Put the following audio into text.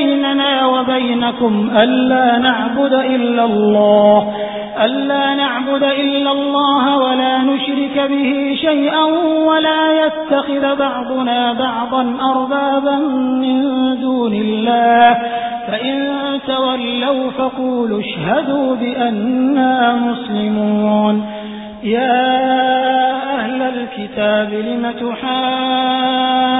بيننا وبينكم ألا نعبد إلا الله ألا نعبد إلا الله ولا نشرك به شيئا ولا يتخذ بعضنا بعضا أربابا من دون الله فإن تولوا فقولوا اشهدوا بأننا مسلمون. يا أهل الكتاب لم تحاجون